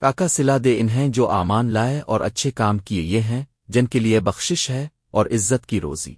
کاکا سلا دے انہیں جو آمان لائے اور اچھے کام کیے یہ ہیں، جن کے لیے بخشش ہے اور عزت کی روزی۔